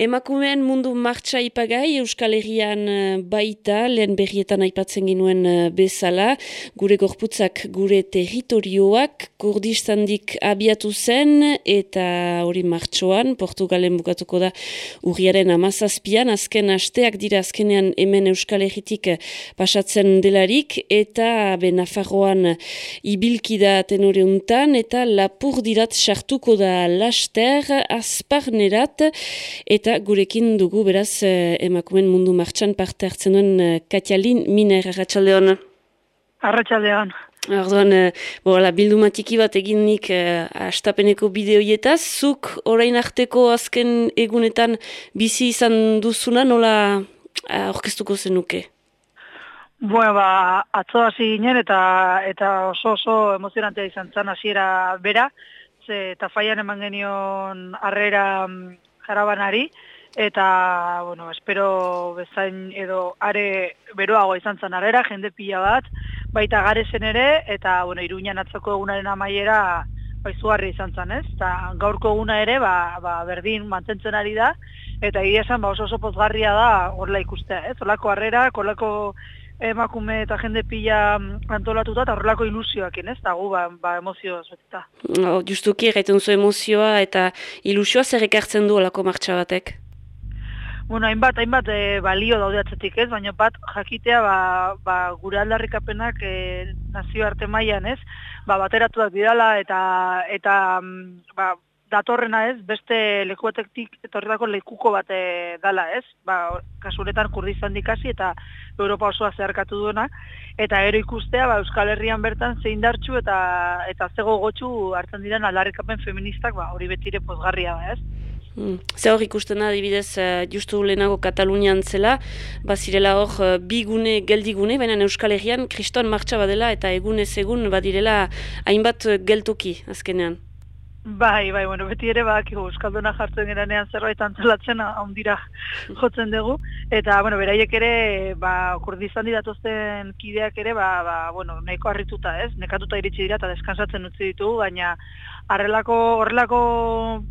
Emakumeen mundu martxa ipagai Euskal Herrian eh, baita, lehen berrietan aipatzen ginuen eh, bezala, gure gorputzak gure territorioak kurdistandik abiatu zen eta hori martxoan, Portugalen bukatuko da urriaren amazazpian, azken asteak dira azkenean hemen Euskal Herritik eh, pasatzen delarik eta be Nafarroan ibilkida tenore untan eta lapur dirat sartuko da laster azparnerat eta gurekin dugu beraz eh, emakumen mundu martxan parte hartzen duen eh, Katialin Miner Arratxaldeon. Arratxaldeon. Orduan, eh, bola, bildumatiki bat eginik eh, astapeneko bideoietaz, zuk orain arteko azken egunetan bizi izan duzuna nola eh, aurkeztuko zenuke? Bueno, ba, atzo hasi ginen eta eta oso oso emozionantea izan zen hasiera bera, ze tafaian eman genion harrera mm, jarabanari, eta, bueno, espero bezain edo are beroago izan zen harrera, jende pila bat, baita garezen ere, eta, bueno, iruñan atzoko egunaren amaiera, baizugarri izan zen, ez? Eta gaurko eguna ere, ba, ba, berdin mantentzen ari da, eta egia esan, ba, oso oso pozgarria da horrela ikustea, ez? Horlako harrera, horlako emakume eta jende pila mm, antolatuta eta horrelako ilusioakin, ez? Gu, ba, ba emozio zuetita. Oh, justuki, erraiten zu emozioa eta ilusioa zer ekartzen du olako martxa batek? Bueno, hainbat, hainbat e, balio daude atzetik, ez? Baina bat jakitea ba, ba, gure aldarrikapenak e, nazioarte mailan, ez? Ba, bateratuak didala eta eta mm, ba, datorrena, ez? Beste lekuetetik etorretako lekuko bat e, dala, ez? Ba, kasuretan Kurdistan dikasi eta Europa osoa zeharkatu duena eta ero ikustea ba, Euskal Herrian bertan zein dartxu eta eta zego gotxu hartzen diren aldarrikapen feministak, ba, hori betire pozgarria da, ez? Mm. Ze hor ikusten da, adibidez, uh, justu lehenago Katalunian zela, bazirela hor uh, bi gune, geldigune, baina Euskal Herrian kriston martxa badela eta egunez egun badirela hainbat uh, geltoki azkenean. Bai, bai, bueno, beti ere bak, Euskalduna jartzen geranean zerbait antzelatzen handira jotzen dugu. Eta, bueno, beraiek ere, ba, kurdizan didatuzten kideak ere, ba, ba, bueno, nahiko harrituta ez, nekatuta iritsi dira eta deskansatzen utzi ditugu, baina horrelako horrelako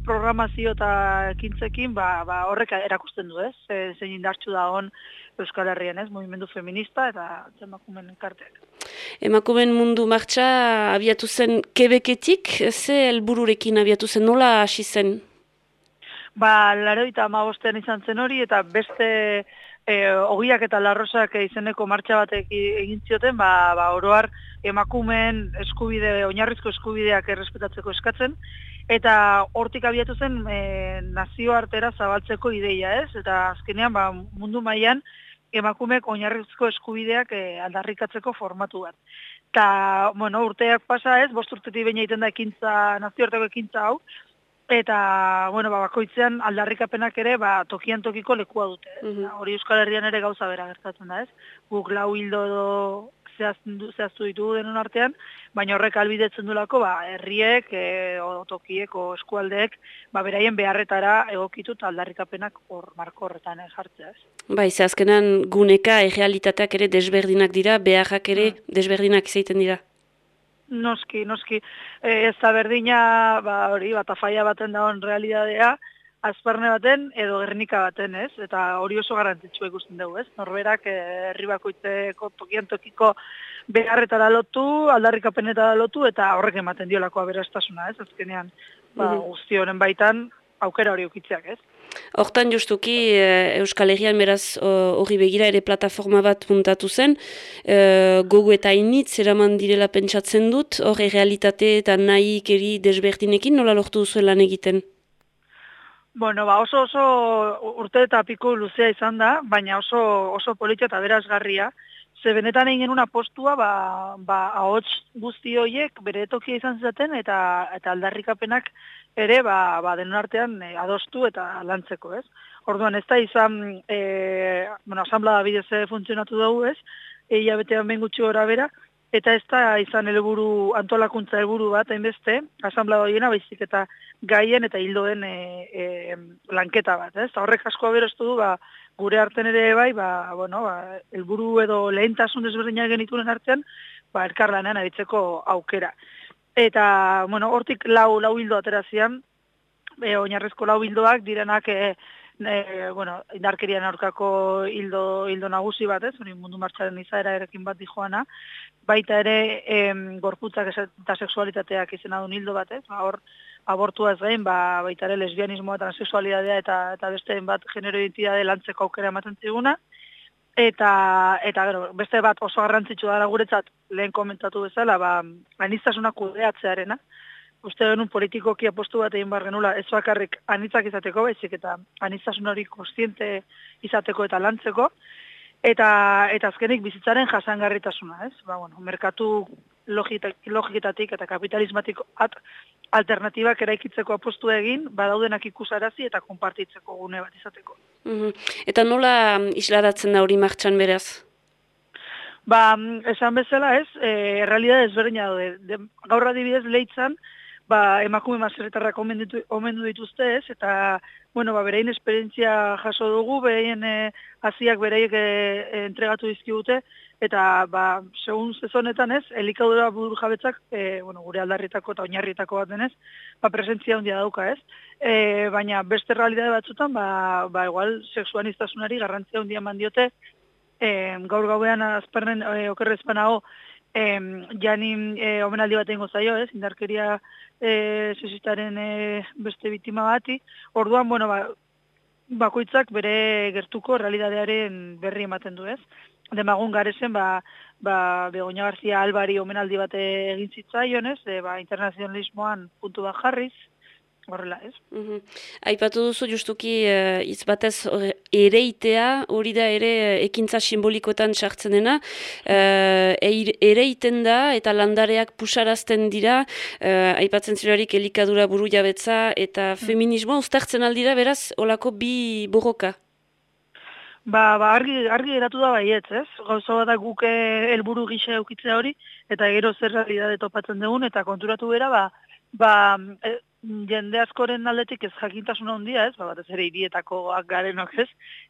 programazio eta ekintzekin ba, ba horrek erakusten du, ez? zein indartsu da on Euskal Herrian, ez? Mugimendu feminista eta emakumeen elkarteak. Emakumeen mundu martxa abiatu zen kebeketik, ze helbururekin abiatu zen, nola hasi zen? Ba, laro eta izan zen hori, eta beste e, ogiak eta larrosak izeneko martxa batek egin zioten, ba, ba oroar emakumeen eskubide, oinarrizko eskubideak errespetatzeko eskatzen, eta hortik abiatu zen e, nazio artera zabaltzeko ideia, ez? Eta azkenean, ba, mundu mailan emakumeek oinarrizko eskubideak e, aldarrikatzeko formatu bat. Ta, bueno, urteak pasa ez, bost urtetik baina egiten da ekintza, nazioarteko ekintza hau, eta, bueno, ba, bakoitzean aldarrikapenak ere, ba, tokian tokiko lekua dute. Mm Hori Euskal Herrian ere gauza bera gertatzen da, ez? Guk lau hildo edo zehaztu, zehaztu ditu denon artean, baina horrek albidetzen dulako, ba, herriek, e, otokiek, o eskualdeek, ba, beraien beharretara egokitu eta aldarrikapenak hor marko horretan jartzea. Bai, ze azkenan guneka errealitateak ere desberdinak dira, beharrak ere mm. desberdinak izaiten dira. Noski, noski. E, ez da berdina, ba, hori, bat afaia baten dagoen realidadea, azparne baten edo gernika baten, ez? Eta hori oso garrantzitsua ikusten dugu, ez? Norberak eh, herri bakoitzeko tokian tokiko beharretara lotu, aldarrikapenetara lotu eta horrek ematen diolako aberastasuna, ez? Azkenean, ba, mhm. guzti honen baitan aukera hori ukitzeak, ez? Hortan justuki eh, Euskal Herrian beraz hori begira ere plataforma bat puntatu zen, e, gogo eta initz eraman direla pentsatzen dut, hori realitate eta nahi eri desberdinekin nola lortu zuen lan egiten? Bueno, ba oso oso urte eta piko luzea izan da, baina oso oso politia eta berazgarria. Ze benetan egin una postua, ba, ba ahots guzti horiek bere tokia izan zaten eta eta aldarrikapenak ere ba, ba denon artean e, adostu eta lantzeko, ez? Orduan ez da izan, e, bueno, asamblea bidez funtzionatu dugu, ez? Eia betean behin gutxi gora bera, eta ez da izan helburu antolakuntza helburu bat hainbeste asamblea horiena baizik eta gaien eta hildoen e, e, lanketa bat, ez? Horrek asko aberostu du ba, gure arten ere bai, ba bueno, ba helburu edo lehentasun desberdinak genituen artean, ba elkarlanean aritzeko aukera. Eta bueno, hortik lau lau hildo aterazian, e, oinarrezko lau hildoak direnak e, e, bueno, indarkerian aurkako hildo, hildo nagusi bat, ez, hori mundu martxaren izaera erekin bat dijoana, baita ere em, gorputzak eta seksualitateak izena duen hildo bat, ez, ba, hor abortua ez gain, ba, baita ere lesbianismoa eta seksualidadea eta, eta beste bat genero identitate lantzeko aukera ematen ziguna, eta, eta gero, beste bat oso garrantzitsu dara guretzat lehen komentatu bezala, ba, anistasunak kudeatzearena, uste denun politikoki apostu bat egin bar genula, ez bakarrik anitzak izateko, baizik eta anitzasun hori kostiente izateko eta lantzeko, eta eta azkenik bizitzaren jasangarritasuna, ez? Ba, bueno, merkatu logiketatik eta kapitalismatik at alternatibak eraikitzeko apostu egin, badaudenak ikusarazi eta konpartitzeko gune bat izateko. Mm Eta nola isladatzen da hori martxan beraz? Ba, esan bezala ez, e, realidad ezberdina daude. Gaur adibidez lehitzan, ba, emakume mazerretarrak omendu dituzte ez, eta, bueno, ba, berein esperientzia jaso dugu, berein e, aziak bereik e, e, entregatu dizkigute, eta, ba, segun sezonetan ez, elikadura buru jabetzak, e, bueno, gure aldarritako eta oinarritako bat denez, ba, presentzia handia dauka ez, e, baina beste realidade batzutan, ba, ba, igual, seksuanistasunari garrantzia handia mandiote, e, gaur gauean azpernen e, okerrezpanago, em, janin e, omenaldi bat egingo zaio, ez, indarkeria e, sesistaren e, beste bitima bati. Orduan, bueno, ba, bakoitzak bere gertuko realidadearen berri ematen du, ez. Demagun garezen, ba, ba, Begoña Garzia Albari omenaldi bat egin zitzaion, ez, e, ba, internazionalismoan puntu bat jarriz, horrela, ez? Mhm. Aipatu duzu justuki uh, hitz batez hor- ereitea, hori da ere eh, ekintza simbolikoetan sartzen dena, uh, eir- ereiten da eta landareak pusarazten dira, uh, aipatzen zirarik elikadura buru jabetza eta feminismoa uztartzen aldira, beraz, olako bi borroka. Ba, ba argi, argi geratu da baietz, ez? Gauza bat da guk eh, helburu gisa eukitzea hori, eta gero zer realidade topatzen dugun, eta konturatu bera, ba, ba e, jende askoren aldetik ez jakintasun handia, ez? Ba, batez ere hirietakoak garenok, ez?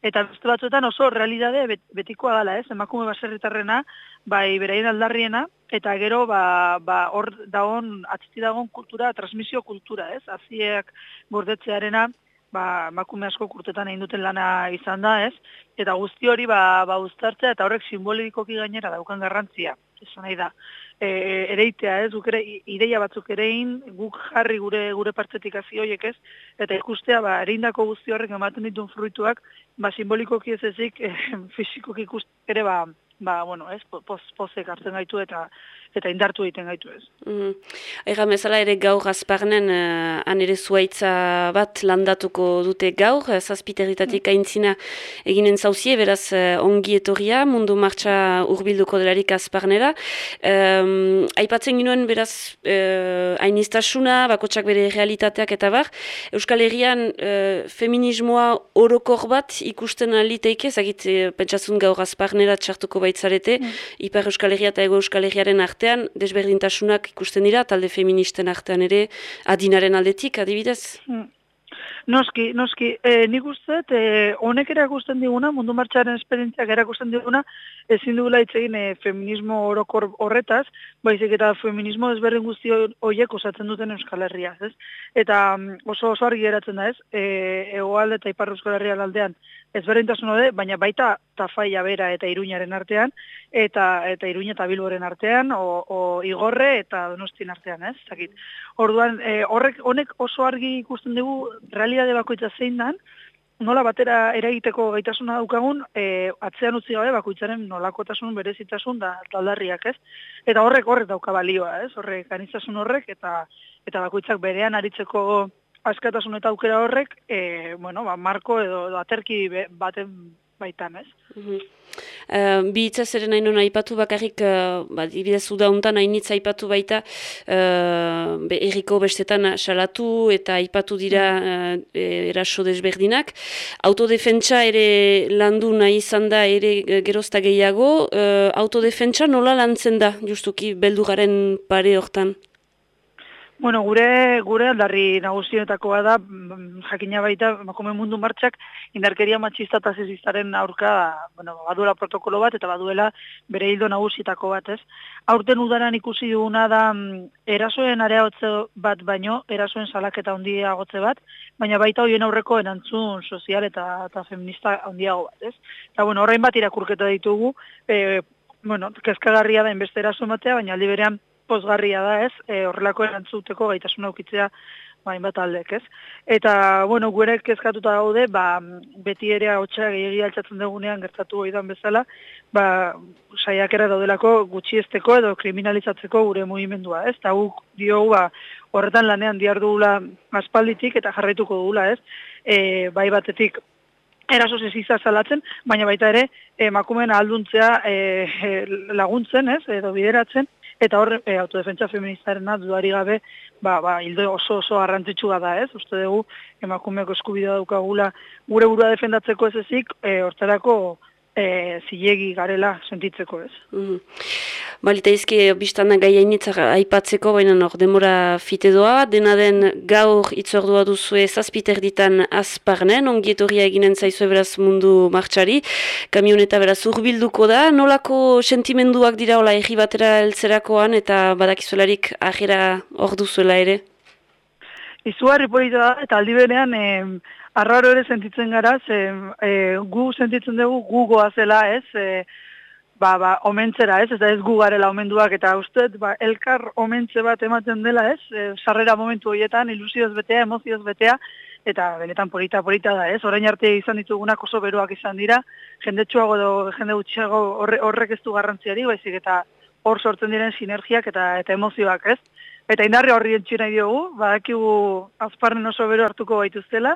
Eta beste batzuetan oso realidade bet, betikoa dala, ez? Emakume baserritarrena, bai beraien aldarriena, eta gero ba, ba hor dagon, atziti dagon kultura, transmisio kultura, ez? Aziek gordetzearena, ba, emakume asko kurtetan egin duten lana izan da, ez? Eta guzti hori ba, ba uztartzea eta horrek simbolikoki gainera daukan garrantzia. Esan nahi da. E, ereitea, ez? Guk ere ideia batzuk ere egin, guk jarri gure gure partzetik hazi ez? Eta ikustea ba ereindako guzti horrek ematen dituen fruituak, ba simbolikoki ez ezik, e, fisikoki ikuste ere ba ba, bueno, ez, po- poz, pozek hartzen gaitu eta eta indartu egiten gaitu ez. Mm. Egan bezala ere gaur azparnen, uh, han ere zuaitza bat landatuko dute gaur, uh, zazpiterritatik aintzina eginen zauzie, beraz uh, ongi etorria, mundu martxa urbilduko delarik azparnera. Um, aipatzen ginoen beraz uh, ainiztasuna, bakotsak bere realitateak eta bar, Euskal Herrian uh, feminismoa orokor bat ikusten aliteike, zagit uh, pentsatzun gaur azparnera txartuko baitzarete, Ipar Euskal Herria eta Ego Euskal Herriaren artean, desberdintasunak ikusten dira, talde feministen artean ere, adinaren aldetik, adibidez? Mm. Noski, noski, e, nik uste, e, honek erakusten diguna, mundu martxaren esperientziak erakusten diguna, ezin dugula hitz egin e, feminismo orokor horretaz, baizik eta feminismo ezberdin guzti horiek osatzen duten Euskal Herria, ez? Eta mm, oso oso argi geratzen da, ez? E, egoalde eta Ipar Euskal Herria aldean ezberdintasun hode, baina baita tafaia bera eta iruñaren artean, eta eta iruña eta bilboren artean, o, o igorre eta donostien artean, ez? Zakit. Orduan, e, horrek honek oso argi ikusten dugu realitate bakoitza zein dan, nola batera eragiteko gaitasuna daukagun, e, atzean utzi gabe bakoitzaren nolakotasun berezitasun da taldarriak, ez? Eta horrek horrek dauka balioa, ez? Horrek anitzasun horrek eta eta bakoitzak berean aritzeko askatasun eta aukera horrek, e, bueno, ba, marko edo, edo aterki baten baitan, ez? Mhm. Uh, bi hitzaz ere nahi nuen aipatu bakarrik, uh, ba, dibidez uda hontan hainitz aipatu baita, uh, be, erriko bestetan salatu eta aipatu dira uh, eraso desberdinak. Autodefentsa ere landu nahi izan da ere eh, gerozta gehiago, uh, autodefentsa nola lantzen da, justuki, beldugaren pare hortan? Bueno, gure gure aldarri nagusienetakoa da mm, jakina baita emakume mundu martxak indarkeria matxista eta sexistaren aurka, bueno, baduela protokolo bat eta baduela bere hildo nagusietako bat, ez? Aurten udaran ikusi duguna da mm, erasoen areagotze bat baino, erasoen salaketa handiagotze bat, baina baita hoien aurreko erantzun sozial eta eta feminista handiago bat, ez? Eta bueno, orain bat irakurketa ditugu, e, bueno, kezkagarria da inbeste eraso ematea, baina aldi berean pozgarria da, ez? E, horrelako erantzuteko gaitasuna ukitzea bain bat aldek, ez? Eta, bueno, gure kezkatuta gaude, ba, beti ere hotxa gehiagia altzatzen dugunean gertatu oidan bezala, ba, saiakera daudelako gutxiesteko edo kriminalizatzeko gure mugimendua, ez? Eta guk diogu, ba, horretan lanean diar dugula aspalditik eta jarraituko dugula, ez? E, bai batetik eraso sexista salatzen, baina baita ere emakumeen ahalduntzea e, e, laguntzen, ez, edo bideratzen, eta hor e, autodefentsa feministarena dudari gabe, ba, ba, hildo oso oso garrantzitsua da, ez? Uste dugu emakumeeko eskubidea daukagula gure burua defendatzeko ez ezik, e, hortarako e, zilegi garela sentitzeko, ez? Mm. Balita izki, biztana gai aipatzeko, baina hor demora fite doa, dena den gaur itzordua duzue zazpiter ditan azparnen, ongietorria eginen zaizue beraz mundu martxari, kamioneta beraz urbilduko da, nolako sentimenduak dira hola egi batera eltzerakoan eta badakizuelarik ahera hor duzuela ere? Izugarri polita da, eta aldi berean e, arraro ere sentitzen gara, ze, e, gu sentitzen dugu gu goazela, ez, e, ba, ba, omentzera, ez, eta ez gu garela omenduak, eta uste, ba, elkar omentze bat ematen dela, ez, e, sarrera momentu horietan, ilusioz betea, emozioz betea, eta benetan polita polita da, ez, orain arte izan ditugunak oso beroak izan dira, jendetsuago edo jende gutxiago horre, horrek ez du garrantziari, baizik eta hor sortzen diren sinergiak eta eta emozioak, ez? Eta indarri horri entxu nahi diogu, badakigu azparnen oso bero hartuko baituztela,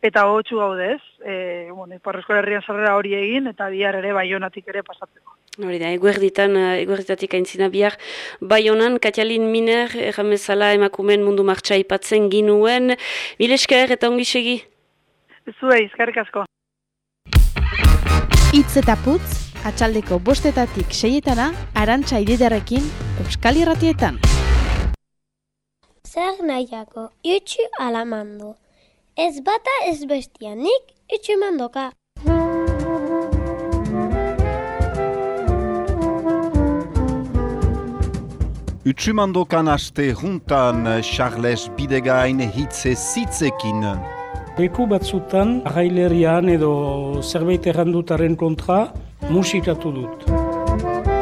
eta hotxu gaude ez, e, bueno, iparrezko herrian sarrera hori egin, eta bihar ere baionatik ere pasatzeko. Hori da, eguerditan, eh, eguerditatik aintzina bihar, baionan, Katialin Miner, erramezala emakumen mundu martxa ipatzen ginuen, bilesker eta ongi segi? Zuei, izkarrik asko. Itz eta putz, atxaldeko bostetatik seietana, arantxa ididarekin, Euskal Irratietan. Zer nahiako, itxu alamando. Ez bata ez bestia, nik itxu mandoka. Utsumandokan aste juntan Charles Bidegain hitze zitzekin. Leku batzutan, arrailerian edo zerbait errandutaren kontra, musikatu dut.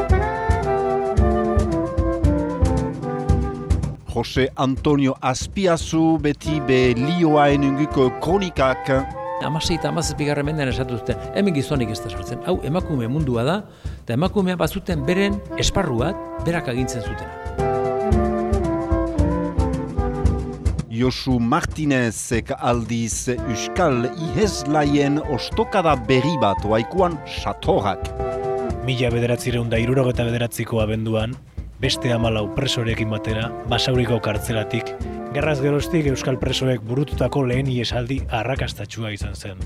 Jose Antonio Azpiazu beti be lioaen unguko kronikak. Amasei eta amazaz bigarren mendean esatu zuten, hemen gizonik ez da sortzen. Hau, emakume mundua da, eta emakumea bazuten beren esparru bat, berak agintzen zutena. Josu Martinezek aldiz Euskal Iheslaien ostokada berri bat oaikuan satorak. Mila bederatzireun da irurogeta bederatziko abenduan, beste amalau presorekin batera, basauriko kartzelatik, gerraz geroztik Euskal presoek burututako lehen iesaldi arrakastatxua izan zen.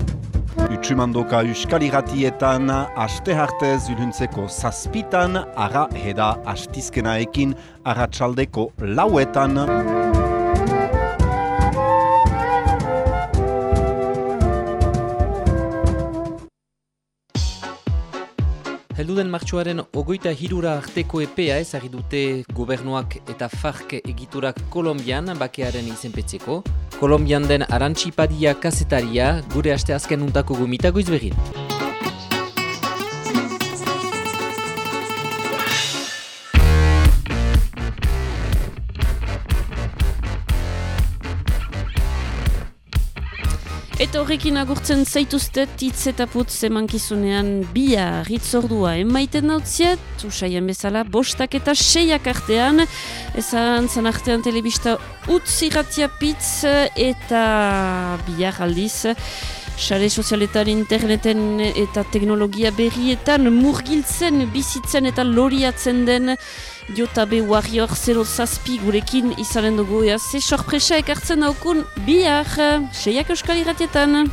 Utsumandoka Euskal Iratietan, aste hartez iluntzeko zazpitan, ara heda astizkenaekin, arratsaldeko lauetan. Helduden martxoaren ogoita hirura arteko epea ezagri dute gobernuak eta FARC egiturak Kolombian bakearen izenpetzeko. Kolombian den arantxipadia kazetaria gure aste azken untako gomitago izbegin. Eta horrekin agurtzen zaituzte hitz eta putz emankizunean bia ritzordua emaiten nautziet, usaian bezala bostak eta seiak artean, ezan zan artean telebista utzi ratia pitz eta bia aldiz. Sare sozialetan, interneten eta teknologia berrietan murgiltzen, bizitzen eta loriatzen den Jotabe Warrior 0 zazpi gurekin izanen dugu, ja, ze sorpresa ekartzen daukun bihar, seiak euskal irratietan.